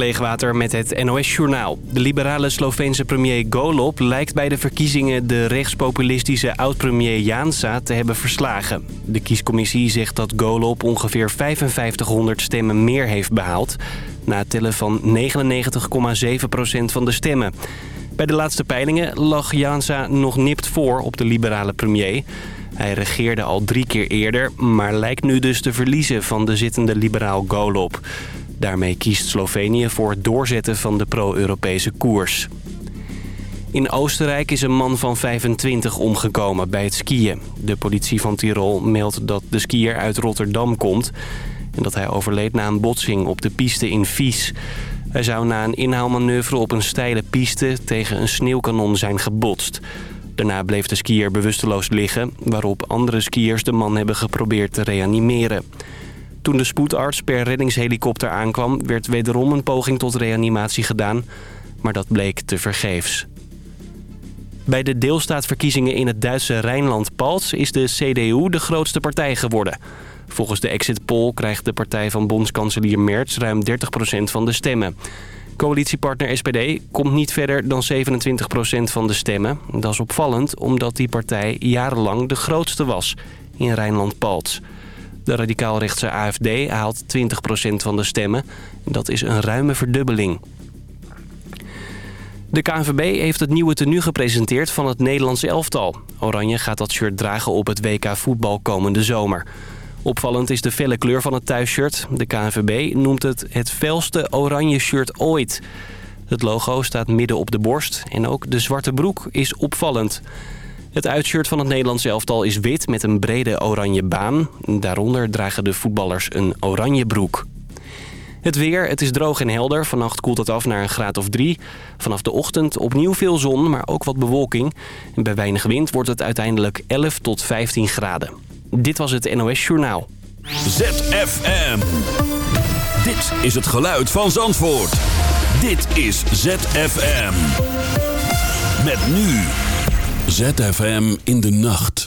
Leegwater met het NOS-journaal. De liberale Sloveense premier Golob lijkt bij de verkiezingen... de rechtspopulistische oud-premier Jansa te hebben verslagen. De kiescommissie zegt dat Golob ongeveer 5500 stemmen meer heeft behaald... na het tellen van 99,7% van de stemmen. Bij de laatste peilingen lag Jansa nog nipt voor op de liberale premier... Hij regeerde al drie keer eerder, maar lijkt nu dus te verliezen van de zittende liberaal Golob. Daarmee kiest Slovenië voor het doorzetten van de pro-Europese koers. In Oostenrijk is een man van 25 omgekomen bij het skiën. De politie van Tirol meldt dat de skier uit Rotterdam komt... en dat hij overleed na een botsing op de piste in Vies. Hij zou na een inhaalmanoeuvre op een steile piste tegen een sneeuwkanon zijn gebotst. Daarna bleef de skier bewusteloos liggen... waarop andere skiers de man hebben geprobeerd te reanimeren. Toen de spoedarts per reddingshelikopter aankwam... werd wederom een poging tot reanimatie gedaan, maar dat bleek te vergeefs. Bij de deelstaatverkiezingen in het Duitse Rijnland-Palts... is de CDU de grootste partij geworden. Volgens de exit poll krijgt de partij van bondskanselier Merz... ruim 30% van de stemmen. Coalitiepartner SPD komt niet verder dan 27% van de stemmen. Dat is opvallend omdat die partij jarenlang de grootste was in Rijnland-Palts. De radicaalrechtse AFD haalt 20% van de stemmen. Dat is een ruime verdubbeling. De KNVB heeft het nieuwe tenue gepresenteerd van het Nederlandse elftal. Oranje gaat dat shirt dragen op het WK voetbal komende zomer. Opvallend is de felle kleur van het thuisshirt. De KNVB noemt het het felste oranje shirt ooit. Het logo staat midden op de borst en ook de zwarte broek is opvallend. Het uitshirt van het Nederlands elftal is wit met een brede oranje baan. Daaronder dragen de voetballers een oranje broek. Het weer, het is droog en helder. Vannacht koelt het af naar een graad of drie. Vanaf de ochtend opnieuw veel zon, maar ook wat bewolking. En bij weinig wind wordt het uiteindelijk 11 tot 15 graden. Dit was het NOS Journaal. ZFM. Dit is het geluid van Zandvoort. Dit is ZFM. Met nu. ZFM in de nacht.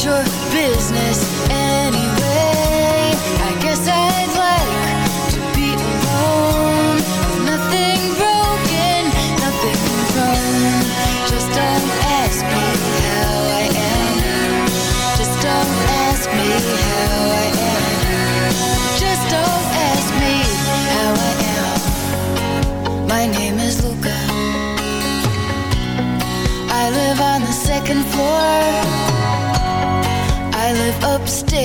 your business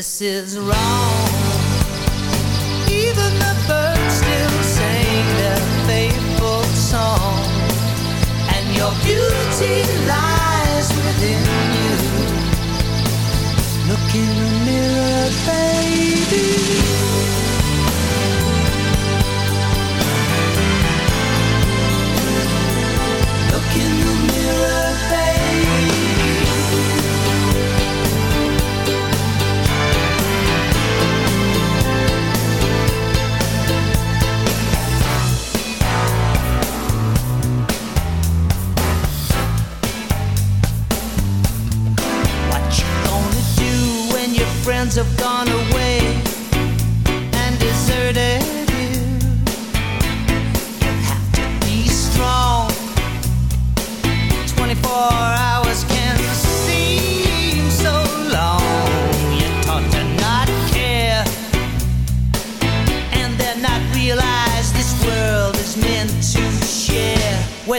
this is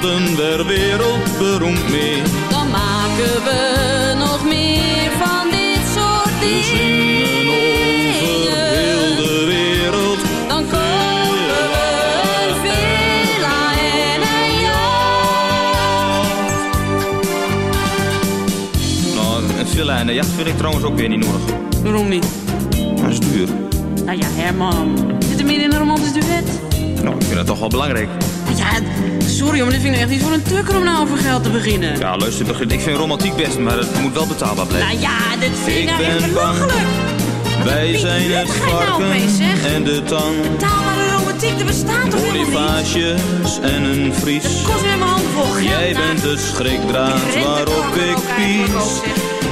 Worden we wereldberoemd mee. Dan maken we nog meer van dit soort We zingen over heel dingen. de wereld. Dan kopen we een villa en een jacht. Nou, een villa en een jacht vind ik trouwens ook weer niet nodig. Waarom niet? Dat is duur. Nou ja, Herman. Zit er meer in een romantisch duet? Nou, ik vind dat toch wel belangrijk. Sorry, maar dit vind ik echt niet voor een tukker om nou over geld te beginnen. Ja, luister, begin- ik vind romantiek best, maar het moet wel betaalbaar blijven. Nou ja, dit vind ik nou echt belachelijk. Wij zijn het nou varken zeg? en de tang. Betaalbare romantiek, dat bestaat toch helemaal niet? En een vries. Het kost weer mijn handen vol. Jij nou. bent de schrikdraad waarop ik pies.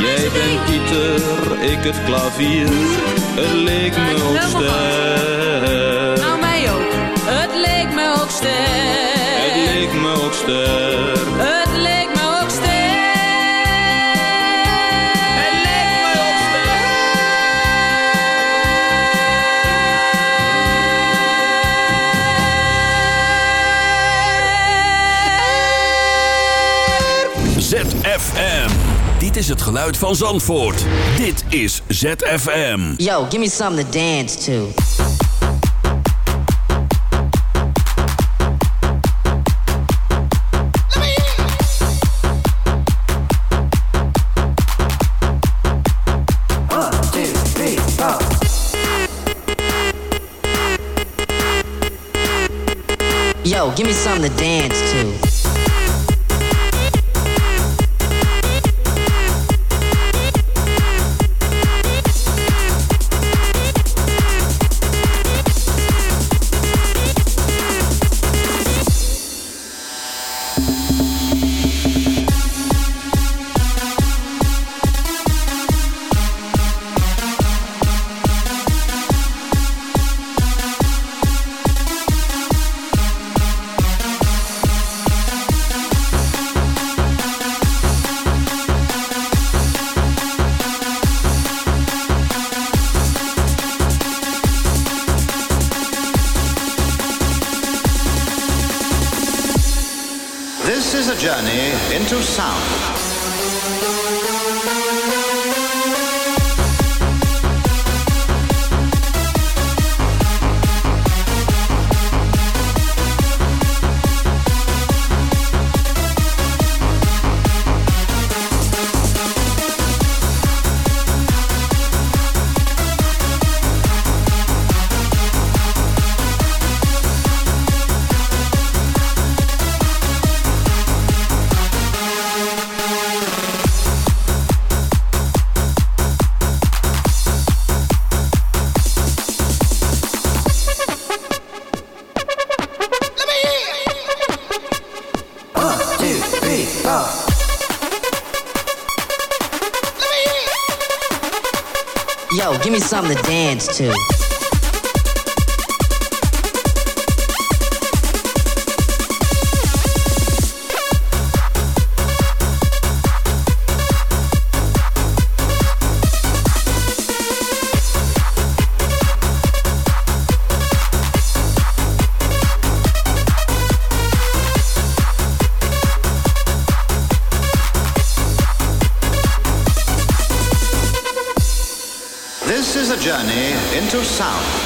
Jij bent. Pieter, ik het klavier. Het leek me ik is het geluid van Zandvoort. Dit is ZFM. Yo, give me something to dance to. Yo, give me something to dance to. Something to to sound.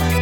him.